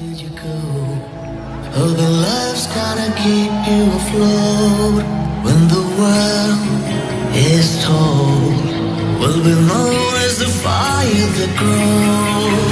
did you go? Oh, the love's gonna keep you afloat when the world is told. Will be known as the fire that grows.